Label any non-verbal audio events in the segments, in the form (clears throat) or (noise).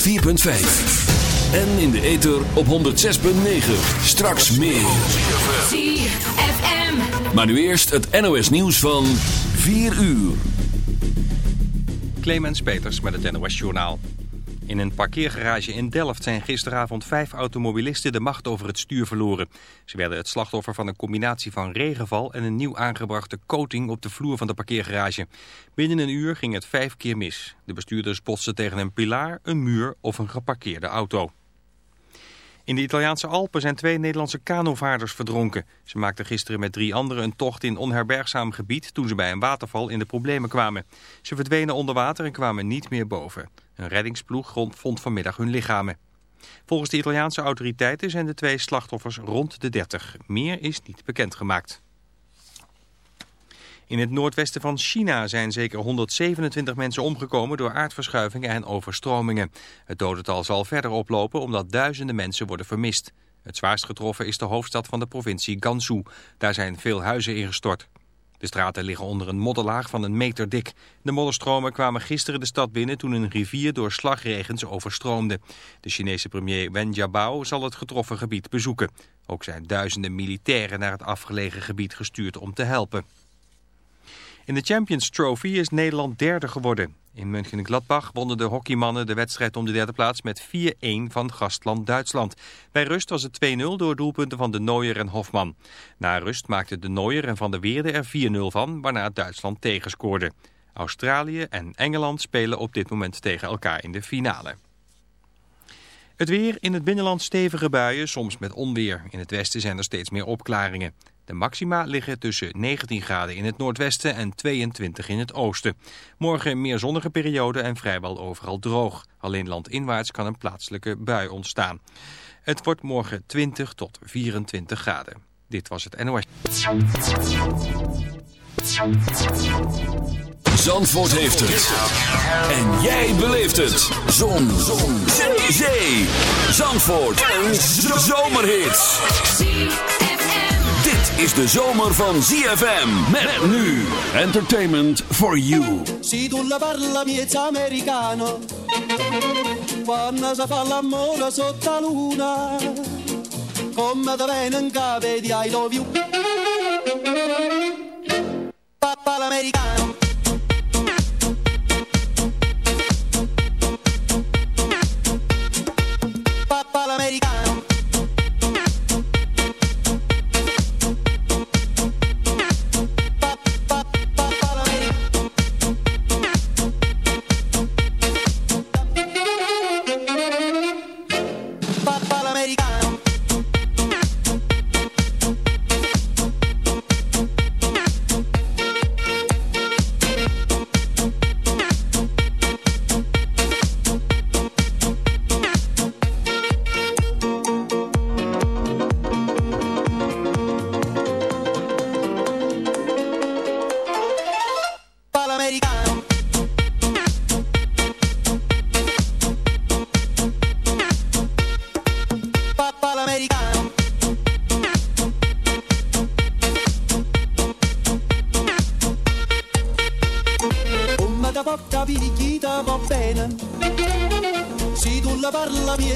104.5. En in de ether op 106.9. Straks meer. ZFM. Maar nu eerst het NOS nieuws van 4 uur. Clemens Peters met het NOS Journaal. In een parkeergarage in Delft zijn gisteravond vijf automobilisten de macht over het stuur verloren. Ze werden het slachtoffer van een combinatie van regenval en een nieuw aangebrachte coating op de vloer van de parkeergarage. Binnen een uur ging het vijf keer mis. De bestuurders botsten tegen een pilaar, een muur of een geparkeerde auto. In de Italiaanse Alpen zijn twee Nederlandse kanovaarders verdronken. Ze maakten gisteren met drie anderen een tocht in onherbergzaam gebied... toen ze bij een waterval in de problemen kwamen. Ze verdwenen onder water en kwamen niet meer boven. Een reddingsploeg vond vanmiddag hun lichamen. Volgens de Italiaanse autoriteiten zijn de twee slachtoffers rond de 30. Meer is niet bekendgemaakt. In het noordwesten van China zijn zeker 127 mensen omgekomen door aardverschuivingen en overstromingen. Het dodental zal verder oplopen omdat duizenden mensen worden vermist. Het zwaarst getroffen is de hoofdstad van de provincie Gansu. Daar zijn veel huizen ingestort. De straten liggen onder een modderlaag van een meter dik. De modderstromen kwamen gisteren de stad binnen toen een rivier door slagregens overstroomde. De Chinese premier Wen Jiabao zal het getroffen gebied bezoeken. Ook zijn duizenden militairen naar het afgelegen gebied gestuurd om te helpen. In de Champions Trophy is Nederland derde geworden. In München-Gladbach wonnen de hockeymannen de wedstrijd om de derde plaats met 4-1 van gastland Duitsland. Bij rust was het 2-0 door doelpunten van de Nooier en Hofman. Na rust maakten de Nooier en Van der Weerde er 4-0 van, waarna Duitsland tegenscoorde. Australië en Engeland spelen op dit moment tegen elkaar in de finale. Het weer in het binnenland stevige buien, soms met onweer. In het westen zijn er steeds meer opklaringen. De maxima liggen tussen 19 graden in het noordwesten en 22 in het oosten. Morgen meer zonnige periode en vrijwel overal droog. Alleen landinwaarts kan een plaatselijke bui ontstaan. Het wordt morgen 20 tot 24 graden. Dit was het NOS. Zandvoort heeft het. En jij beleeft het. Zon. Zon. Zee. Zee. Zandvoort. Een zomerhit. Dit is de zomer van ZFM. Met nu. Entertainment for you. Si tu la parla miezza americano Quando si fa l'amore sotto luna Come te viene in capo di I love you Papà l'americano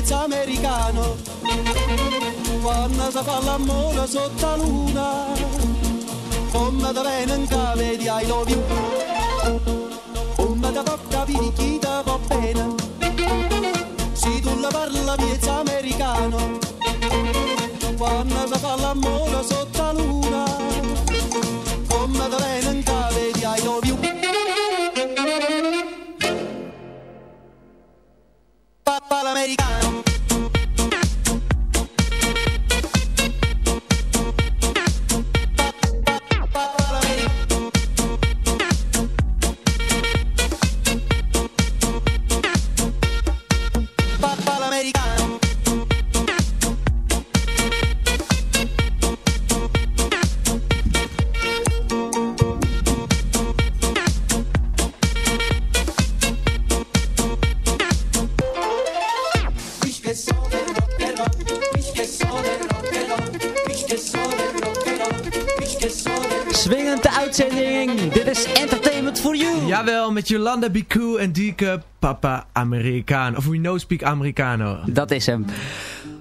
parla miezza americano, quando si fa l'amore sotto la luna, come da che vedi I love you. Come ti fa capire chi ti va bene. Se tu la parla miezza americano, quando si fa l'amore sotto la luna, Jolanda Biku en Dieke Papa Americano. Of we know speak Americano. Dat is hem.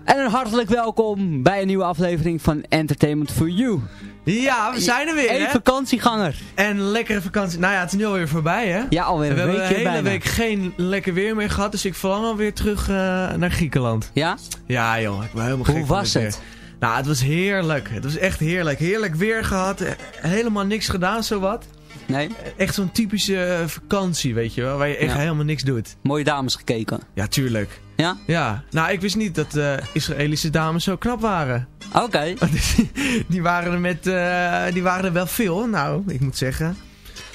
En een hartelijk welkom bij een nieuwe aflevering van Entertainment for You. Ja, we zijn er weer, Een hè? vakantieganger. En lekkere vakantie. Nou ja, het is nu alweer voorbij, hè? Ja, alweer we een hebben een weekje hele bijna. week geen lekker weer meer gehad, dus ik verlang alweer terug eh, naar Griekenland. Ja? Ja, joh, ik ben helemaal Hoe gek van was het? weer. Nou, het was heerlijk. Het was echt heerlijk. Heerlijk weer gehad. eh, Helemaal niks gedaan, zowat. Nee? Echt zo'n typische eh, vakantie, weet je wel, waar je echt Ja. helemaal niks doet. Mooie dames gekeken. Ja, tuurlijk. Ja? Ja, nou, ik wist niet dat eh Israëlische dames zo knap waren. Oké. (laughs) die, waren er met, eh, die waren er wel veel, nou, ik moet zeggen.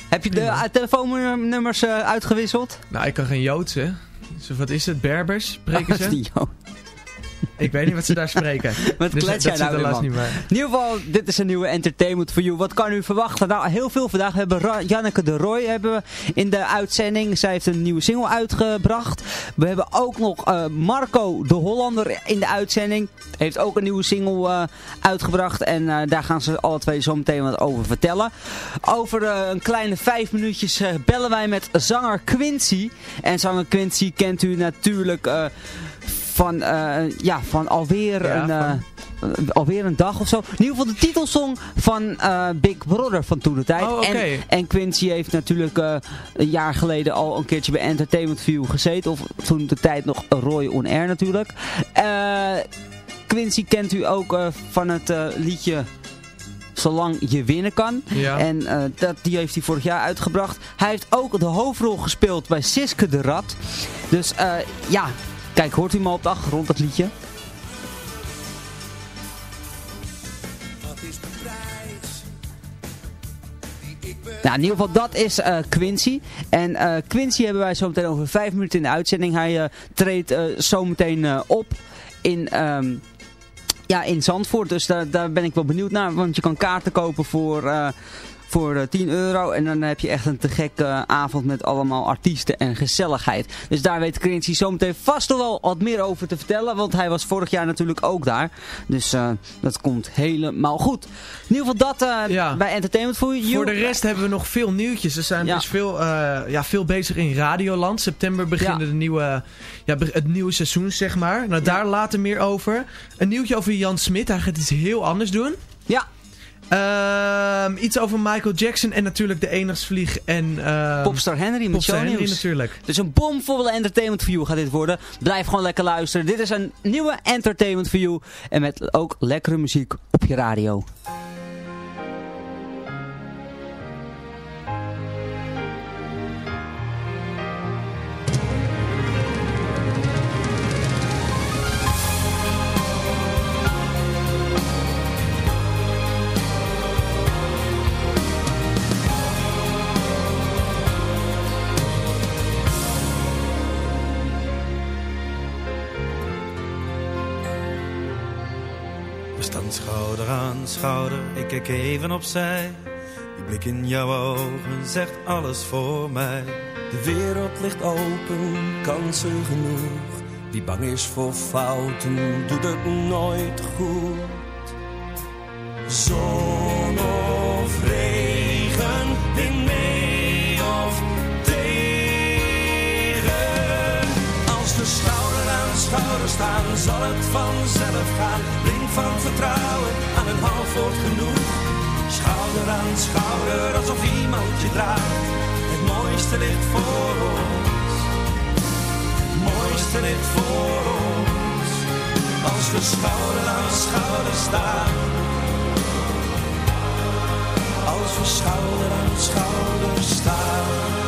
Heb je de uh, telefoonnummers uh, uitgewisseld? Nou, ik kan geen Joods, hè. Dus wat is het? Berbers? Spreken ze? (laughs) Die Jood. Ik weet niet wat ze daar spreken. (laughs) Wat dus klets jij nou weer, man? niet bij. In ieder geval, dit is een nieuwe Entertainment for You. Wat kan u verwachten? Nou, heel veel vandaag. We hebben Ra Janneke de Roy hebben we in de uitzending. Zij heeft een nieuwe single uitgebracht. We hebben ook nog uh, Marco de Hollander in de uitzending. Heeft ook een nieuwe single uh, uitgebracht. En uh, daar gaan ze alle twee zo meteen wat over vertellen. Over een kleine vijf minuutjes bellen wij met zanger Quincy. En zanger Quincy kent u natuurlijk van, uh, ja, van alweer, Ja, een, uh, van- alweer een dag of zo. In ieder geval de titelsong van uh, Big Brother van toen de tijd. Oh, en, en Quincy heeft natuurlijk een jaar geleden al een keertje bij Entertainment View gezeten. Of toen de tijd nog Roy On Air natuurlijk. Quincy kent u ook van het liedje Zolang je winnen kan. Ja. En uh, dat, die heeft hij vorig jaar uitgebracht. Hij heeft ook de hoofdrol gespeeld bij Siske de Rat. Dus uh, ja, kijk, hoort u hem al op de achtergrond, dat liedje? Nou, in ieder geval, dat is uh, Quincy. En uh, Quincy hebben wij zo meteen over vijf minuten in de uitzending. Hij uh, treedt zo meteen uh, op in... Um, ja, in Zandvoort. Dus daar, daar ben ik wel benieuwd naar. Want je kan kaarten kopen voor, voor uh, 10 euro. En dan heb je echt een te gekke uh, avond met allemaal artiesten en gezelligheid. Dus daar weet Quincy zometeen vast nog wel wat meer over te vertellen. Want hij was vorig jaar natuurlijk ook daar. Dus uh, dat komt helemaal goed. In ieder geval dat Ja. bij Entertainment for You. Voor de rest hebben we nog veel nieuwtjes. Er zijn Ja. dus veel, eh, ja, veel bezig in Radioland. September beginnen Ja. de nieuwe, ja, het nieuwe seizoen, zeg maar. Nou, daar later meer over. Een nieuwtje over Jan Smit. Hij gaat iets heel anders doen. Ja, Ehm, iets over Michael Jackson en natuurlijk de Enigsvlieg en... ehm, Popstar Henry met Popstar. Henry natuurlijk. Dus een bomvolle entertainment for you gaat dit worden. Blijf gewoon lekker luisteren. Dit is een nieuwe entertainment for you. En met ook lekkere muziek op je radio. Kijk even opzij. Die blik in jouw ogen zegt alles voor mij. De wereld ligt open, kansen genoeg. Wie bang is voor fouten, doet het nooit goed. Zon zal het vanzelf gaan. Blind van vertrouwen, aan een half woord genoeg. Schouder aan schouder, alsof iemand je draagt. Het mooiste ligt voor ons. Het mooiste ligt voor ons. Als we schouder aan schouder staan. Als we schouder aan schouder staan.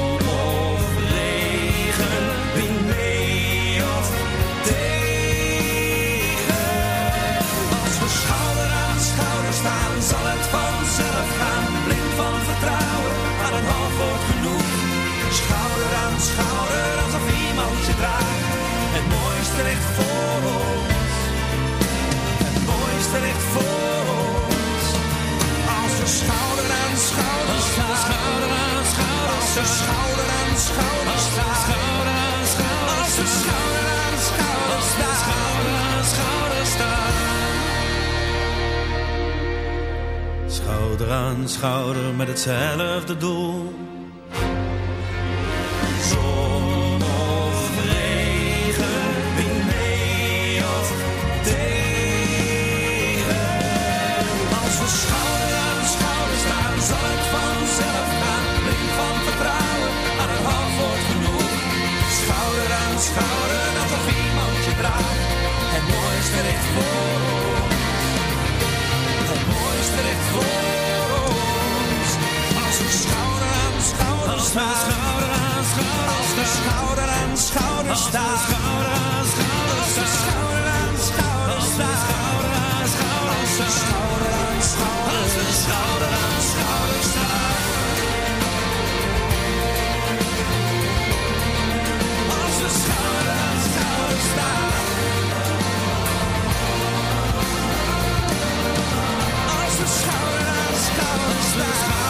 Schouder aan schouder staan. Schouder aan schouder Als schouder aan schouder staan. Schouder aan schouder staan. Schouder aan schouder met hetzelfde doel. Voor ons. Het mooiste ligt voor ons. Als we schouder aan schouder staan. Schouder aan schouder Als we schouder aan schouder staan. Schouder aan schouder Als we schouder aan schouder staan. Als we schouder aan schouder schouder aan schouder. Als we schouder aan schouder staan. Schouder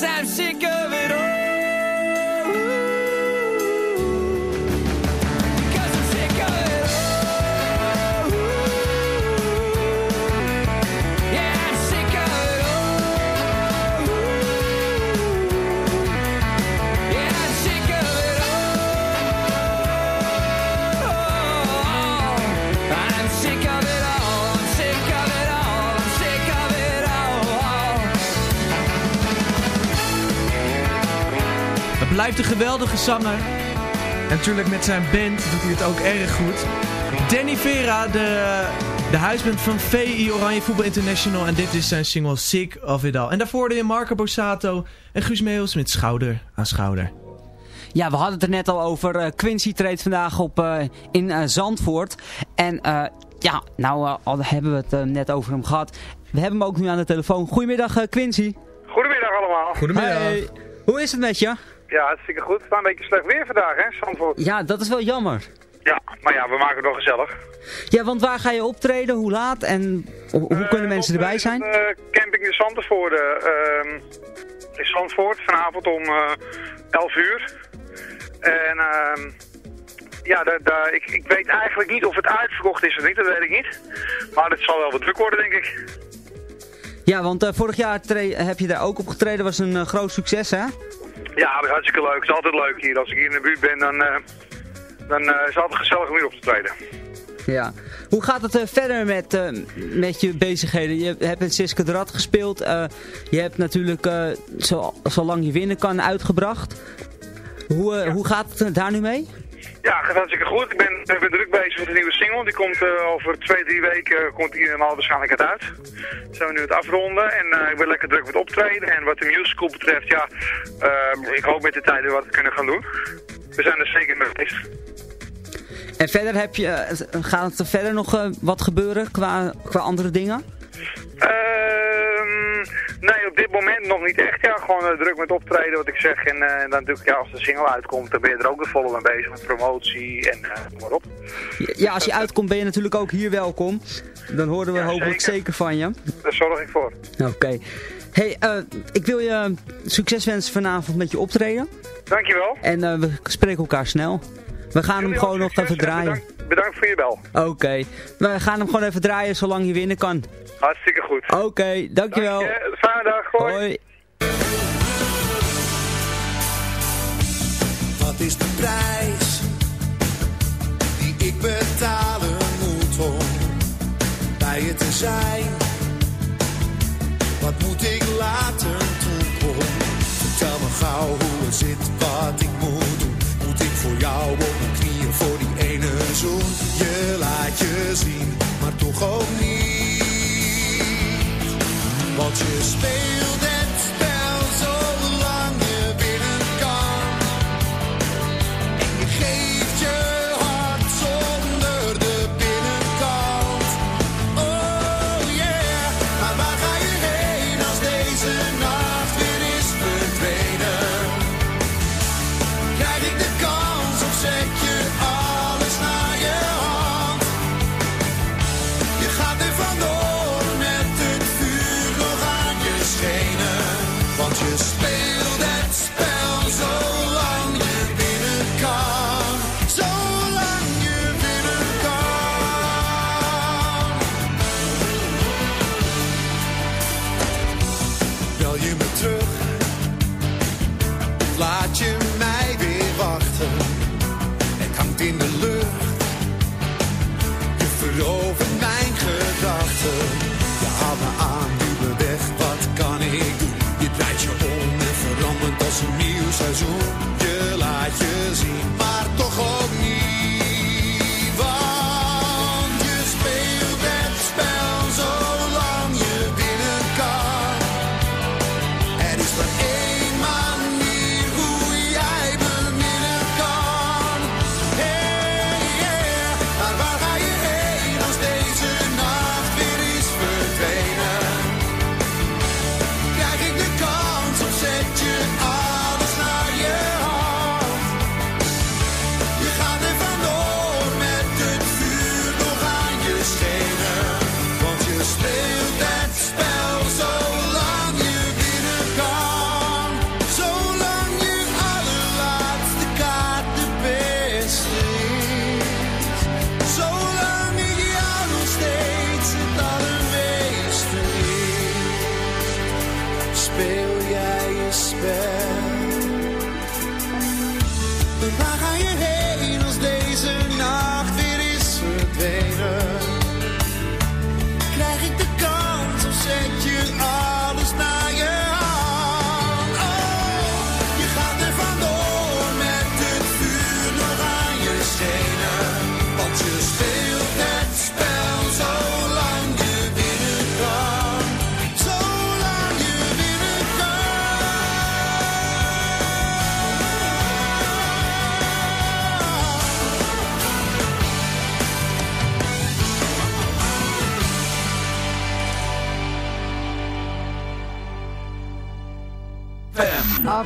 I'm sick of blijft een geweldige zanger. En natuurlijk met zijn band doet hij het ook erg goed. Danny Vera, de, de huisband van VI Oranje Voetbal International. En dit is zijn single Sick of It All. En daarvoor je Marco Borsato en Guus Meeuwis met Schouder aan Schouder. Ja, we hadden het er net al over. eh, Quincy treedt vandaag op eh, in eh, Zandvoort. En eh, ja, nou al hebben we het net over hem gehad. We hebben hem ook nu aan de telefoon. Goedemiddag Quincy. Goedemiddag allemaal. Goedemiddag. Hey. Hoe is het met je? Ja, hartstikke goed. Het is een beetje slecht weer vandaag, hè, Zandvoort. Ja, dat is wel jammer. Ja, maar ja, we maken het nog gezellig. Ja, want waar ga je optreden? Hoe laat? En ho- hoe kunnen Eh, mensen op, erbij eh, zijn? de camping de Zandvoort. ehm in Zandvoort, vanavond om eh 11 uur. En ehm ja, daar, daar, ik, ik weet eigenlijk niet of het uitverkocht is of niet, dat weet ik niet. Maar het zal wel wat druk worden, denk ik. Ja, want eh, vorig jaar heb je daar ook op getreden. was een eh, groot succes, hè? Ja, dat is hartstikke leuk. Het is altijd leuk hier. Als ik hier in de buurt ben, dan, eh, dan eh, is het altijd gezellig om hier op te treden. Ja. Hoe gaat het eh, verder met, met je bezigheden? Je hebt in Siske de Rad gespeeld. je hebt natuurlijk zo, Zolang je winnen kan uitgebracht. Hoe, hoe gaat het daar nu mee? Ja, gaat hartstikke goed. Ik ben, ik ben druk bezig met een nieuwe single. Die komt eh, over twee, drie weken komt die in alle waarschijnlijkheid uit. Zijn we nu het afronden. En eh, ik ben lekker druk met optreden. En wat de musical betreft, ja, eh, ik hoop met de tijd weer wat te kunnen gaan doen. We zijn er zeker mee bezig. En verder heb je, eh, gaat er verder nog eh, wat gebeuren qua, qua andere dingen? Ehm, nee, op dit moment nog niet echt. Ja, gewoon eh, druk met optreden, wat ik zeg. En, eh, en dan natuurlijk, ja, als de single uitkomt, dan ben je er ook weer volop mee bezig met promotie en eh, noem maar op. Ja, als je uitkomt ben je natuurlijk ook hier welkom. Dan horen we Ja, hopelijk zeker. zeker. van je. Daar zorg ik voor. Oké. Hey, eh, ik wil je succes wensen vanavond met je optreden. Dankjewel. En eh, we spreken elkaar snel. We gaan hem gewoon nog even en draaien. Bedankt, bedankt voor je bel. Oké. We gaan hem gewoon even draaien zolang je winnen kan. Hartstikke goed. Oké, dankjewel. Dank je. Fijne dag. Hoi. Hoi. Wat is de prijs die ik betalen moet om bij je te zijn? Wat moet ik laten toen kom? Vertel me gauw hoe het zit, wat ik moet doen. Moet ik voor jou op Je laat je zien, maar toch ook niet.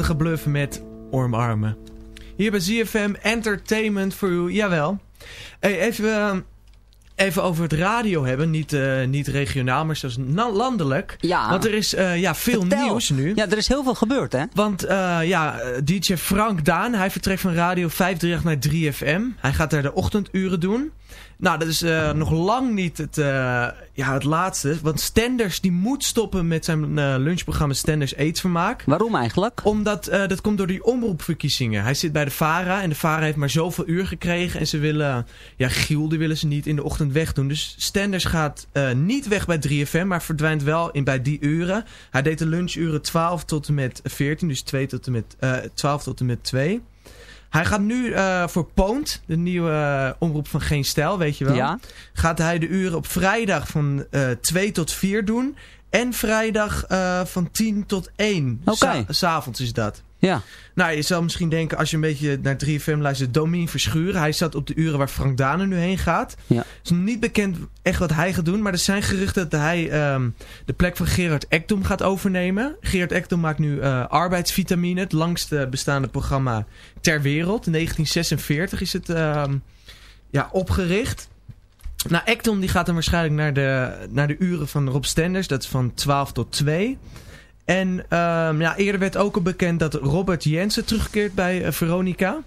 Prachtige met omarmen. Hier bij ZFM Entertainment for You, jawel. Hey, even, eh, even over het radio hebben. Niet, eh, niet regionaal, maar zelfs landelijk. Ja. Want er is eh, ja, veel Vertel. nieuws nu. Ja, er is heel veel gebeurd, hè? Want ja, DJ Frank Daan, hij vertrekt van Radio 538 naar 3FM. Hij gaat daar de ochtenduren doen. Nou, dat is eh, nog lang niet het, eh, ja, het laatste. Want Stenders die moet stoppen met zijn eh, lunchprogramma Stenders Eetvermaak. Waarom eigenlijk? Omdat dat komt door die omroepverkiezingen. Hij zit bij de VARA en de VARA heeft maar zoveel uur gekregen. En ze willen, ja, Giel die willen ze niet in de ochtend wegdoen. Dus Stenders gaat niet weg bij 3FM, maar verdwijnt wel in, bij die uren. Hij deed de lunchuren 12 tot en met 14, dus 2 tot en met, eh 12 tot en met 2. Hij gaat nu eh, voor Poont, de nieuwe eh, omroep van Geen Stijl, weet je wel. Ja. Gaat hij de uren op vrijdag van eh 2 tot 4 doen. En vrijdag eh, van 10 tot 1. Oké. Sa- S'avonds is dat. Ja. Nou, je zou misschien denken, als je een beetje naar 3FM luistert, Domien Verschuren. Hij zat op de uren waar Frank Dane nu heen gaat. Ja. Het is nog niet bekend echt wat hij gaat doen, maar er zijn geruchten dat hij ehm, de plek van Gerard Ekdom gaat overnemen. Gerard Ekdom maakt nu eh, arbeidsvitamine, het langste bestaande programma ter wereld. In 1946 is het ehm, ja, opgericht. Nou, Ekdom die gaat dan waarschijnlijk naar de, naar de uren van Rob Stenders. Dat is van 12 tot 2. En ehm, ja, eerder werd ook al bekend dat Robert Jensen terugkeert bij eh, Veronica.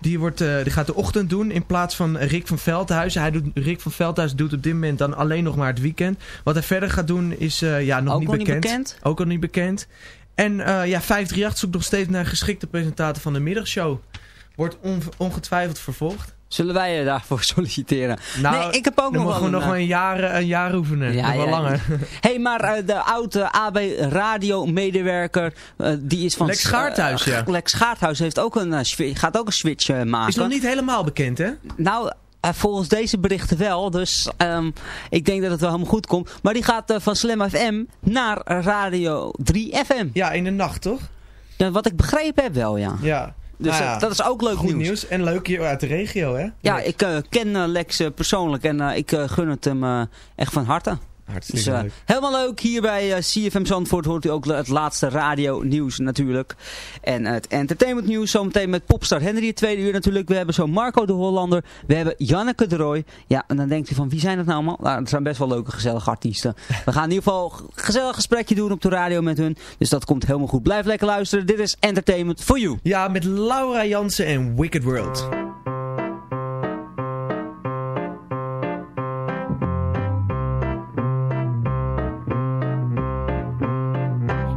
Die, wordt, eh, die gaat de ochtend doen in plaats van Rick van Veldhuizen. Hij doet, Rick van Veldhuizen doet op dit moment dan alleen nog maar het weekend. Wat hij verder gaat doen is eh, ja, nog Ook niet, nog niet bekend. bekend? Ook nog niet bekend. En eh ja, 538 zoekt nog steeds naar geschikte presentator van de middagshow. Wordt on- ongetwijfeld vervolgd. Zullen wij je daarvoor (laughs) solliciteren? Nou, nee, ik heb ook dan nog mogen wel we nog een, een jaar, een jaar oefenen. Ja, nog wel ja, langer. (laughs) hey, maar eh, de oude AB Radio medewerker, eh, die is van... Lex Gaarthuis, eh, ja. Lex Gaarthuis heeft ook een, eh, gaat ook een switch eh, maken. Is nog niet helemaal bekend, hè? Nou, eh, volgens deze berichten wel. Dus ehm, ik denk dat het wel helemaal goed komt. Maar die gaat eh, van Slam FM naar Radio 3 FM. Ja, in de nacht, toch? Wat ik begrepen heb wel, ja. Ja. Dus Nou ja, dat is ook leuk Goed nieuws. nieuws. En leuk hier uit de regio, hè? Ja, ik eh, ken eh, Lex eh, persoonlijk en ik gun het hem echt van harte. Hartstikke Dus, eh, leuk. helemaal leuk. Hier bij eh, CFM Zandvoort hoort u ook het laatste radio nieuws natuurlijk. En het entertainment nieuws zometeen met Popstar Henry het tweede uur natuurlijk. We hebben zo Marco de Hollander. We hebben Janneke de Roy. Ja, en dan denkt u van wie zijn dat nou allemaal? Nou, het zijn best wel leuke gezellige artiesten. We gaan in ieder geval een gezellig gesprekje doen op de radio met hun. Dus dat komt helemaal goed. Blijf lekker luisteren. Dit is Entertainment for You. Ja, met Laura Jansen en Wicked World.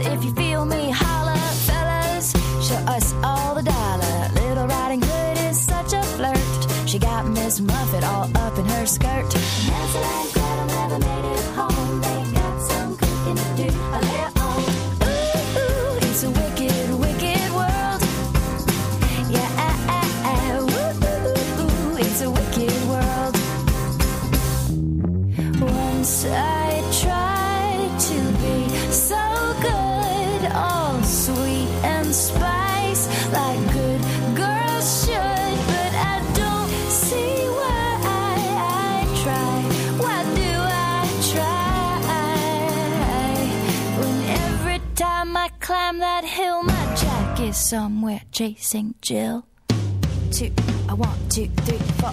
if you feel me, holla, fellas, show us all the dollar. Little Riding Hood is such a flirt. She got Miss Muffet all up in her skirt. Spice, like good girls should. But I don't see why I, I try. Why do I try? When every time I climb that hill, my jack is somewhere chasing Jill. Two, I want two, three, four.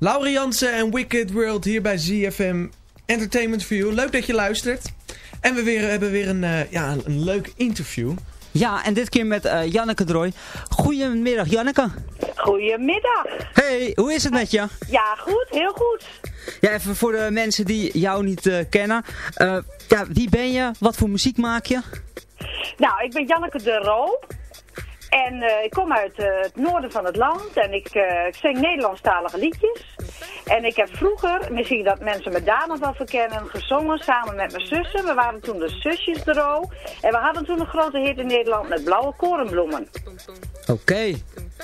Laura Jansen en Wicked World hier bij ZFM Entertainment for You. Leuk dat je luistert. En we weer, hebben weer een, eh, ja, een leuk interview. Ja, en dit keer met eh, Janneke Drooi. Goedemiddag, Janneke. Goedemiddag. Hey, hoe is het met je? Ja, goed, heel goed. Ja, even voor de mensen die jou niet eh, kennen. Eh, ja, wie ben je? Wat voor muziek maak je? Nou, ik ben Janneke de Roo. En eh, ik kom uit eh, het noorden van het land en ik, eh, ik zing Nederlandstalige liedjes. En ik heb vroeger, misschien dat mensen me daar nog wel verkennen, gezongen samen met mijn zussen. We waren toen de zusjes de Roo. En we hadden toen een grote hit in Nederland met blauwe korenbloemen. Oké,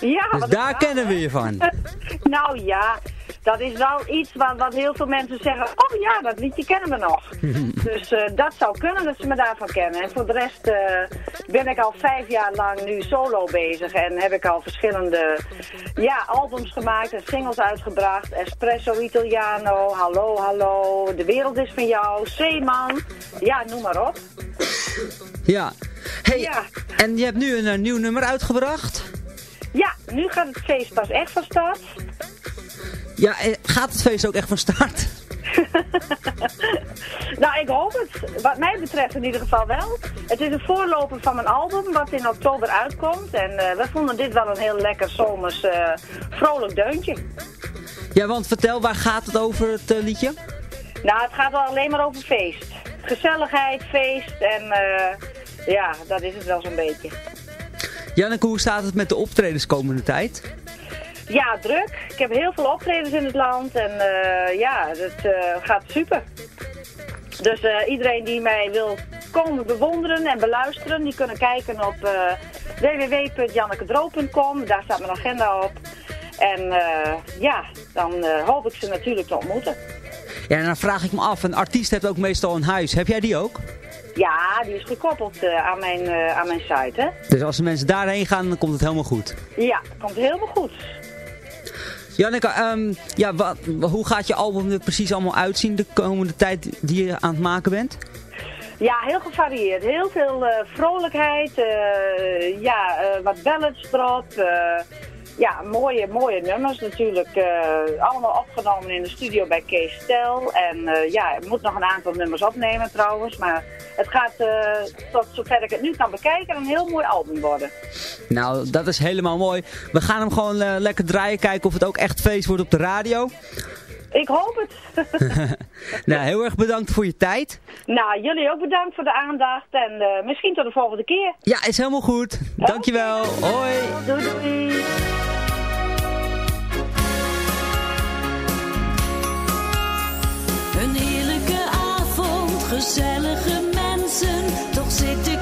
Ja, dus daar kennen we je van. (laughs) nou ja, dat is wel iets wat, wat heel veel mensen zeggen. Oh ja, dat liedje kennen we nog. (laughs) dus eh, dat zou kunnen dat ze me daarvan kennen. En voor de rest eh, ben ik al vijf jaar lang nu solo bezig. En heb ik al verschillende ja, albums gemaakt en singles uitgebracht. Espresso Italiano, Hallo Hallo, De Wereld is van jou, Zeeman. Ja, noem maar op. Ja. Hey, en je hebt nu een, eh, nieuw nummer uitgebracht. Ja, nu gaat het feest pas echt van start. Ja, gaat het feest ook echt van start? (laughs) Nou, ik hoop het. Wat mij betreft in ieder geval wel. Het is een voorloper van mijn album, wat in oktober uitkomt. En eh, we vonden dit wel een heel lekker zomers eh, vrolijk deuntje. Ja, want vertel, waar gaat het over het eh, liedje? Nou, het gaat wel alleen maar over feest. Gezelligheid, feest en ja, dat is het wel zo'n beetje. Janneke, hoe staat het met de optredens komende tijd? Ja, druk. Ik heb heel veel optredens in het land en eh, ja, het eh, gaat super. Dus eh, iedereen die mij wil komen bewonderen en beluisteren, die kunnen kijken op www.jannekedro.com. Daar staat mijn agenda op. En ja, dan hoop ik ze natuurlijk te ontmoeten. Ja, en dan vraag ik me af, een artiest heeft ook meestal een huis. Heb jij die ook? Ja, die is gekoppeld aan, mijn, aan mijn site, hè? Dus als de mensen daarheen gaan, dan komt het helemaal goed. Ja, komt helemaal goed. Janneke, ehm, ja, wat, hoe gaat je album er precies allemaal uitzien de komende tijd die je aan het maken bent? Ja, heel gevarieerd. Heel veel eh, vrolijkheid, eh, ja, eh, wat ballads. Ja, mooie, mooie nummers natuurlijk. eh, allemaal opgenomen in de studio bij Kees Stel. En eh, ja, ik moet nog een aantal nummers opnemen trouwens. Maar het gaat, eh, tot zover ik het nu kan bekijken, een heel mooi album worden. Nou, dat is helemaal mooi. We gaan hem gewoon lekker draaien, kijken of het ook echt feest wordt op de radio. Ik hoop het. (laughs) (laughs) nou, heel erg bedankt voor je tijd. nou, jullie ook bedankt voor de aandacht. En misschien tot de volgende keer. Ja, is helemaal goed. Dankjewel. Hoi. Doei doei. Een heerlijke avond, gezellige mensen. Toch zit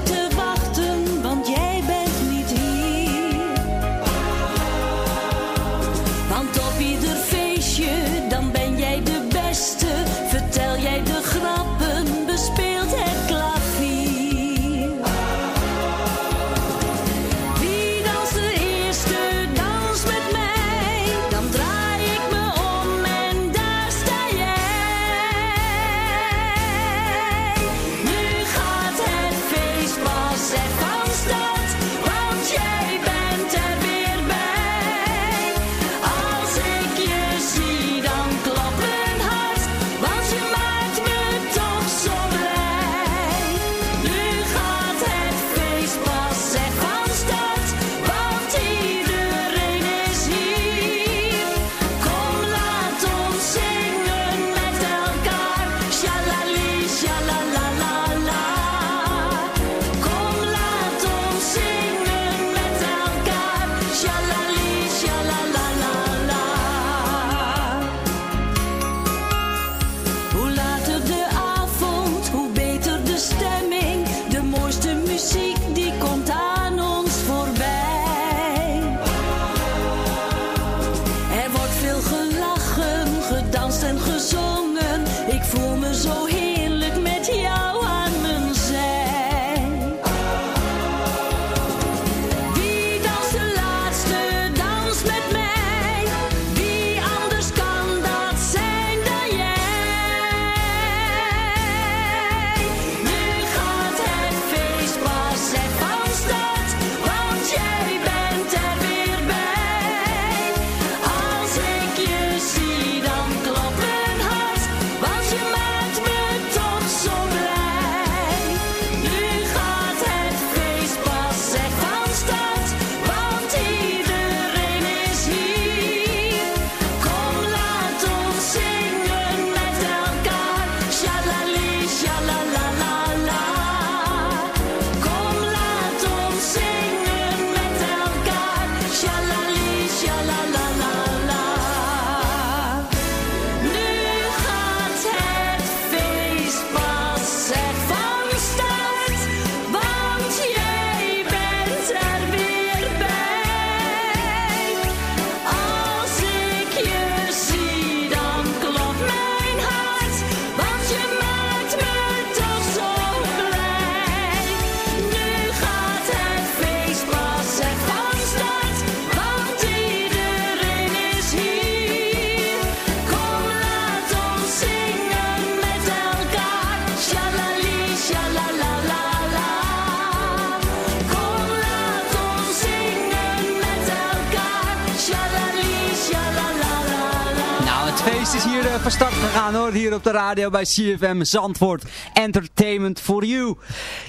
het feest is hier uh, van start gegaan hoor. Hier op de radio bij CFM Zandvoort. Entertainment for you.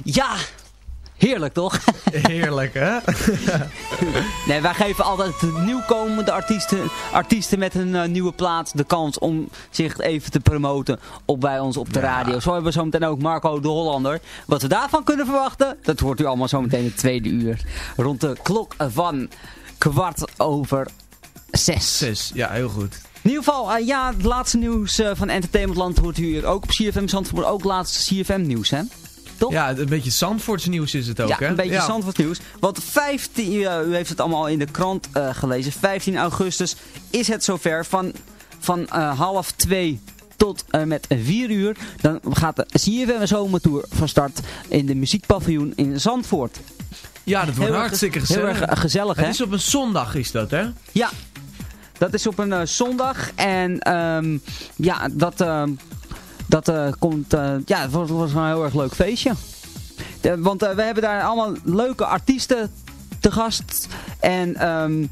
Ja, heerlijk toch? (laughs) Heerlijk hè? (laughs) nee, wij geven altijd de nieuwkomende artiesten, artiesten met een uh, nieuwe plaat de kans om zich even te promoten op bij ons op de ja. radio. Zo hebben we zometeen ook Marco de Hollander. Wat we daarvan kunnen verwachten, dat hoort u allemaal zometeen het tweede uur. Rond de klok van kwart over zes. Zes, ja heel goed. In ieder geval, uh, ja, het laatste nieuws uh, van Entertainmentland hoort u hier ook op CFM Zandvoort. Ook laatste CFM nieuws, hè? Toch? Ja, een beetje Zandvoorts nieuws is het ook, ja, hè? een beetje ja. Zandvoorts nieuws. Want 15, uh, u heeft het allemaal in de krant uh, gelezen. 15 augustus is het zover van, van half 2 tot uh, met 4 uur. Dan gaat de CFM Zomertour van start in de muziekpaviljoen in Zandvoort. Ja, dat wordt heel hartstikke gezellig. Heel erg gezellig, hè? Het is op een zondag, is dat, hè? Ja, dat is op een uh, zondag. En um, ja, dat, uh, dat uh, komt... ja, het was, was een heel erg leuk feestje. De, want we hebben daar allemaal leuke artiesten te gast. En... Um,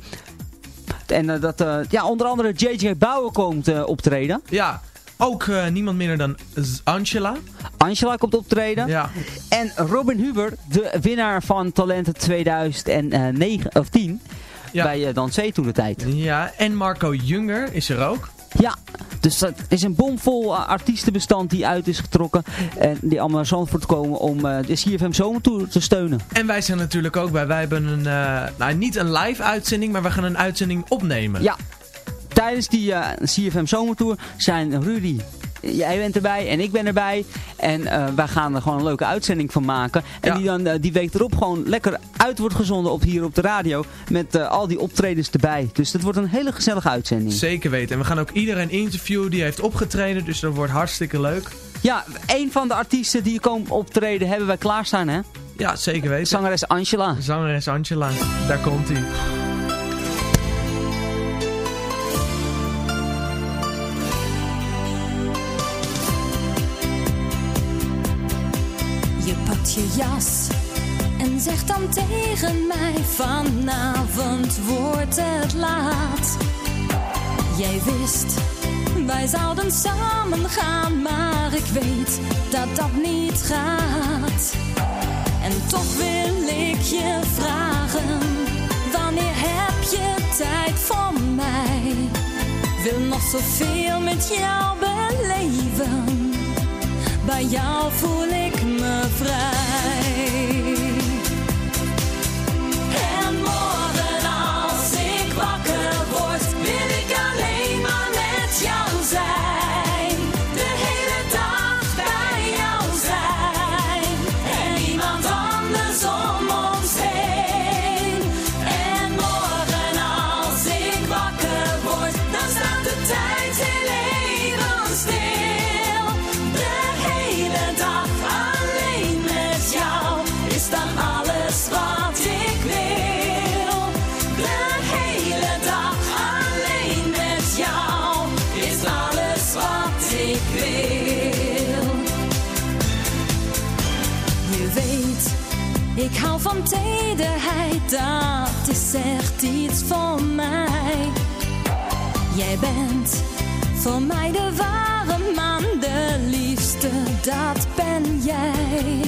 en dat, ja, onder andere JJ Bauer komt optreden. Ja, ook uh, niemand minder dan Angela. Angela komt optreden. Ja. En Robin Huber, de winnaar van Talenten 2009 of 10. Ja. Bij uh, Dansé toen de tijd. Ja, en Marco Junger is er ook. Ja, dus het is een bomvol uh, artiestenbestand die uit is getrokken. En die allemaal Zandvoort komen om uh, de CFM Zomertour te steunen. En wij zijn natuurlijk ook bij. Wij hebben een, uh, nou niet een live uitzending, maar we gaan een uitzending opnemen. Ja, tijdens die uh, CFM Zomertour zijn Rudy, jij bent erbij en ik ben erbij. En uh, wij gaan er gewoon een leuke uitzending van maken. En ja. die dan uh, die week erop gewoon lekker uit wordt gezonden op hier op de radio. Met uh, al die optredens erbij. Dus dat wordt een hele gezellige uitzending. Zeker weten. En we gaan ook iedereen interviewen die heeft opgetreden. Dus dat wordt hartstikke leuk. Ja, een van de artiesten die komen optreden hebben wij klaarstaan hè? Ja, zeker weten. Zangeres Angela. Zangeres Angela. Daar komt hij. Je jas en zegt dan tegen mij: Vanavond wordt het laat. Jij wist, wij zouden samen gaan, maar ik weet dat dat niet gaat. En toch wil ik je vragen: Wanneer heb je tijd voor mij? Wil nog zoveel met jou beleven. Bij jou voel ik me vrij. Dat is echt iets voor mij. Jij bent voor mij de ware man, de liefste, dat ben jij.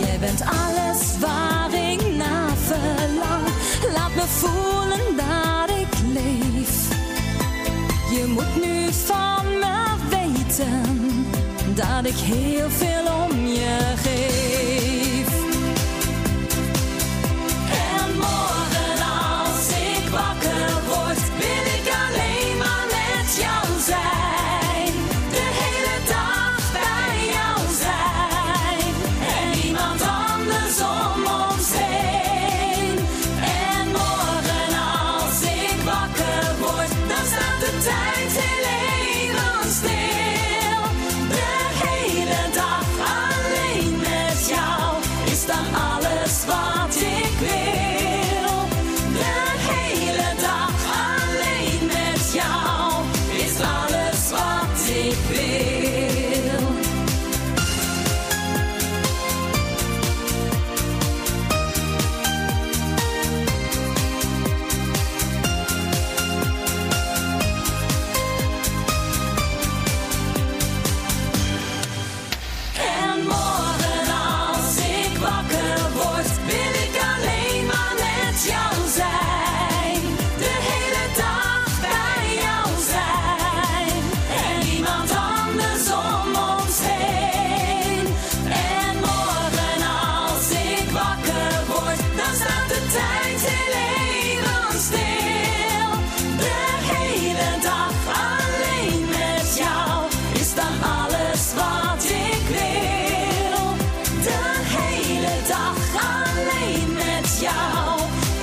Jij bent alles waar ik naar verlang. Laat me voelen dat ik leef. Je moet nu van me weten dat ik heel veel om je geef.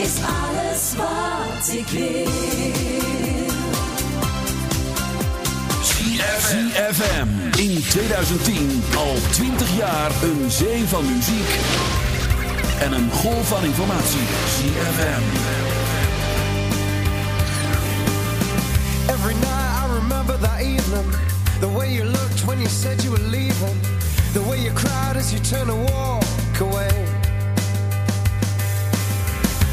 is alles wat ik wil. ZFM. In 2010 al 20 jaar een zee van muziek. En een golf van informatie. ZFM. Every night I remember that evening. The way you looked when you said you were leaving. The way you cried as you turned to walk away.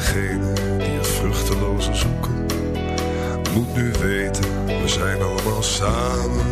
degene die het vruchteloze zoeken, moet nu weten, we zijn allemaal samen.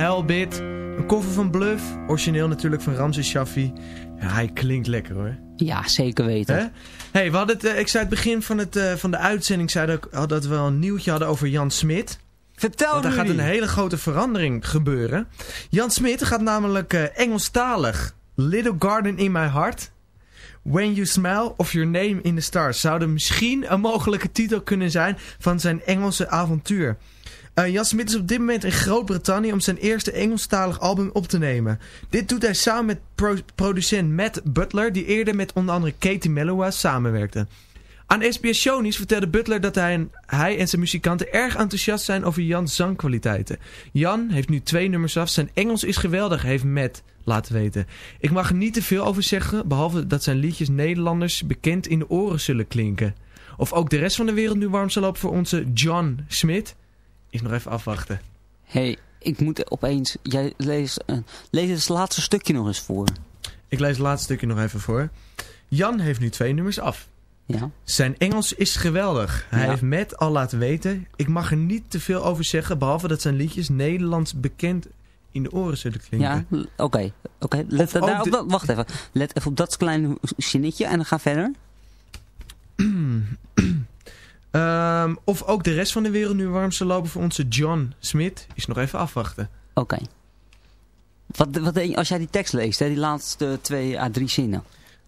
Helbit. Een koffer van Bluff. Origineel natuurlijk van Ramses Shaffi. Ja, hij klinkt lekker hoor. Ja, zeker weten. Hè? Hey, we hadden het, eh, ik zei het begin van, het, eh, van de uitzending zei dat, dat we wel een nieuwtje hadden over Jan Smit. Vertel Want er nu gaat een hele grote verandering gebeuren. Jan Smit gaat namelijk eh, Engelstalig. Little Garden in My Heart. When You Smile of Your Name in the Stars. Zouden misschien een mogelijke titel kunnen zijn van zijn Engelse avontuur. Eh, Jan Smit is op dit moment in Groot-Brittannië om zijn eerste Engelstalig album op te nemen. Dit doet hij samen met pro- producent Matt Butler, die eerder met onder andere Katie Melua samenwerkte. Aan SBS Shownieuws vertelde Butler dat hij en, hij en zijn muzikanten erg enthousiast zijn over Jans zangkwaliteiten. Jan heeft nu twee nummers af. Zijn Engels is geweldig, heeft Matt laten weten. Ik mag er niet te veel over zeggen, behalve dat zijn liedjes Nederlanders bekend in de oren zullen klinken. Of ook de rest van de wereld nu warm zal lopen voor onze John Smith, is nog even afwachten. hey, ik moet opeens... Jij lees, eh, lees het laatste stukje nog eens voor. Ik lees het laatste stukje nog even voor. Jan heeft nu twee nummers af. Ja. Zijn Engels is geweldig. Hij Ja. heeft Matt al laten weten. Ik mag er niet te veel over zeggen, behalve dat zijn liedjes Nederlands bekend in de oren zullen klinken. Ja, oké. oké. Let Of ook daar op de- dat- Wacht even. Let even op dat kleine zinnetje en dan ga verder. (clears throat) Ehm, of ook de rest van de wereld nu warm zal lopen voor onze John Smith, is nog even afwachten. Oké. Wat, wat, als jij die tekst leest, hè, die laatste twee à drie zinnen.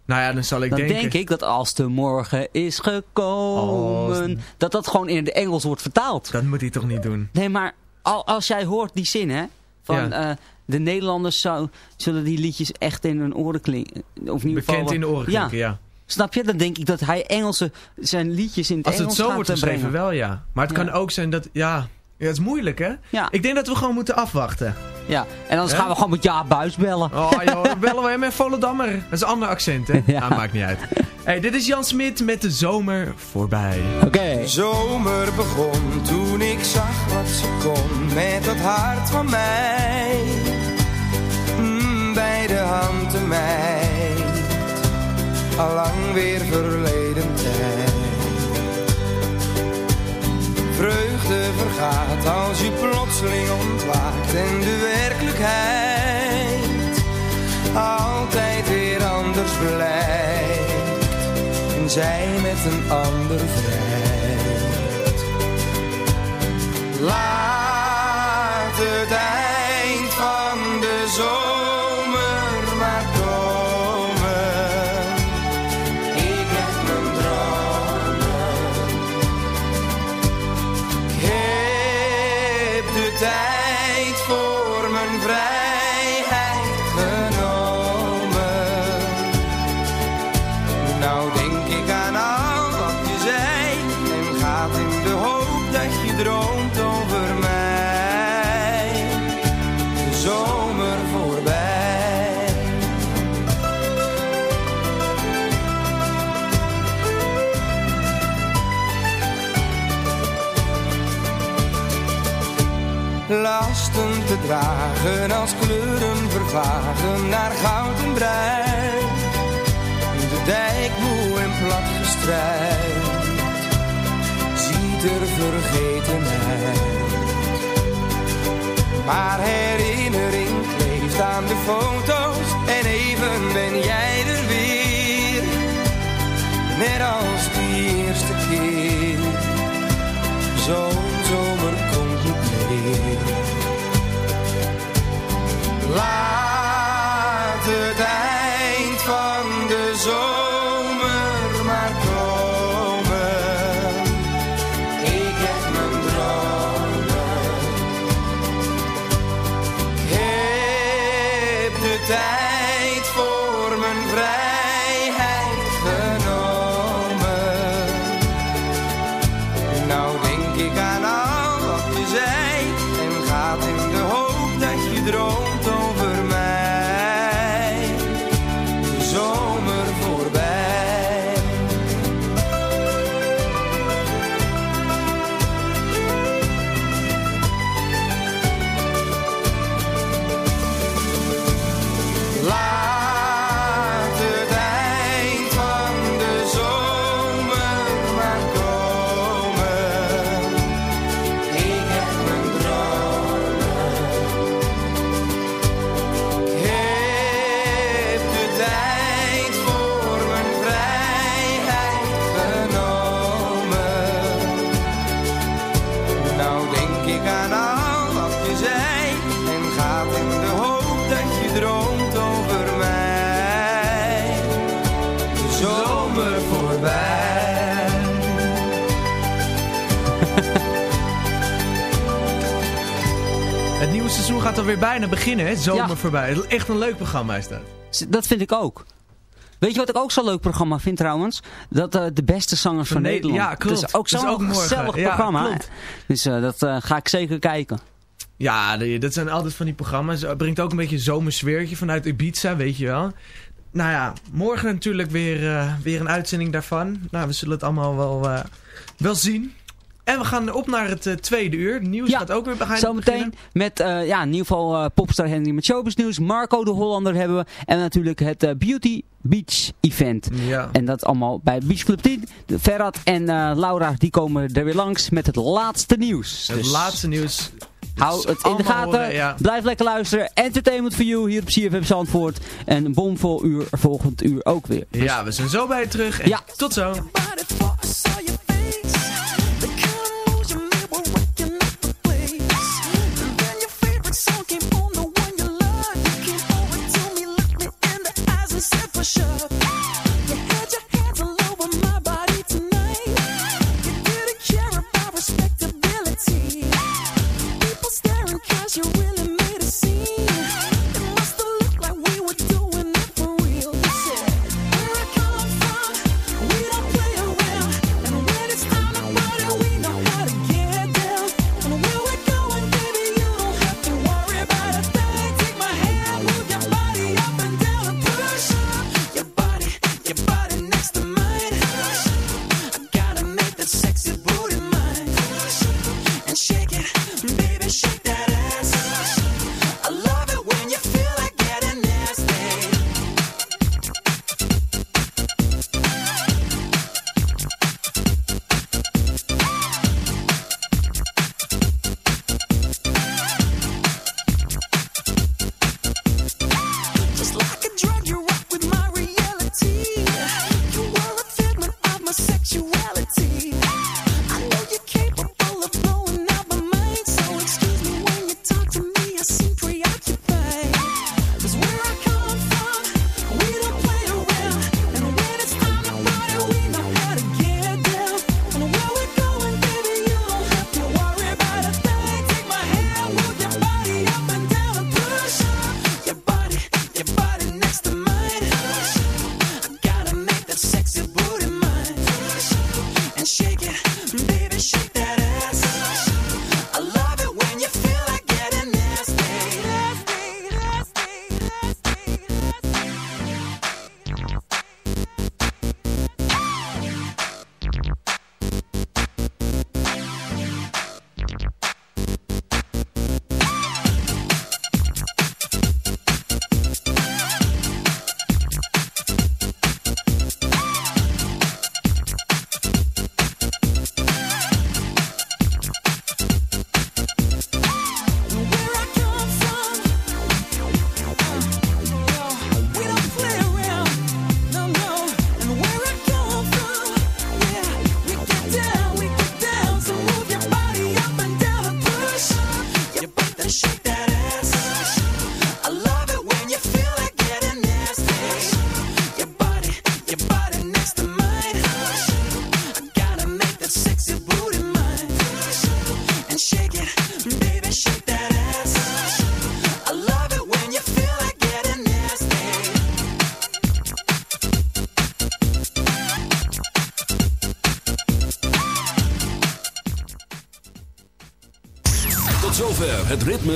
Nou ja, dan zal ik dan denken... denk ik dat als de morgen is gekomen, dat dat gewoon in het Engels wordt vertaald. Dat moet hij toch niet doen? Nee, maar al, als jij hoort die zin, hè, van Ja. eh, de Nederlanders zou, zullen die liedjes echt in hun oren klinken. Of in ieder Bekend geval, in de oren klinken, ja. Snap je? Dan denk ik dat hij Engelse, zijn liedjes in het Als het Engels zo gaat wordt eh, geschreven brengen. wel, ja. Maar het Ja. kan ook zijn dat... Ja, ja, het is moeilijk, hè? Ja. Ik denk dat we gewoon moeten afwachten. Ja, en anders gaan we gewoon met Jaap Buis bellen. Oh joh, dan (laughs) bellen we hem met Volendammer. Dat is een ander accent, hè? (laughs) Ja. Ah, maakt niet uit. Hey, dit is Jan Smit met de zomer voorbij. Oké. De zomer begon toen ik zag wat ze kon met dat hart van mij. Mm, bij de hand meid, allang weer verleden tijd. Vreugde vergaat als je plotseling ontwaakt en de werkelijkheid altijd weer anders blijkt en zij met een ander vrijt. Laat dragen als kleuren vervagen naar goud en bruin. De dijk moe en plat gestrijd, ziet er vergeten. Maar herinnering kleeft aan de foto's en even ben jij er weer. Net als die eerste keer, alweer bijna beginnen, hè? Zomer Ja. voorbij. Echt een leuk programma is dat. Dat vind ik ook. Weet je wat ik ook zo'n leuk programma vind trouwens? Dat eh, de beste zangers van Nederland. ja, klopt. Dat is ook zo'n gezellig Ja, programma. klopt. Dus eh, dat eh, ga ik zeker kijken. Ja, dat zijn altijd van die programma's. Het brengt ook een beetje een zomersfeertje vanuit Ibiza, weet je wel. Nou ja, morgen natuurlijk weer, eh, weer een uitzending daarvan. Nou, we zullen het allemaal wel, eh, wel zien. En we gaan op naar het eh, tweede uur. Het nieuws gaat ook weer beginnen. Zometeen met eh, ja, in ieder geval eh, Popstar Henry met Showbiz Nieuws. Marco de Hollander hebben we. En natuurlijk het eh, Beauty Beach Event. Ja. En dat allemaal bij Beach Club 10. De Ferrat en eh, Laura die komen er weer langs met het laatste nieuws. Het Dus laatste nieuws. Hou het in de gaten. horen, ja. Blijf lekker luisteren. Entertainment for you hier op CFM Zandvoort. En een bomvol uur volgend uur ook weer. Dus Ja, we zijn zo bij je terug. En Ja. tot zo. Cause you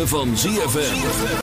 van ZFM.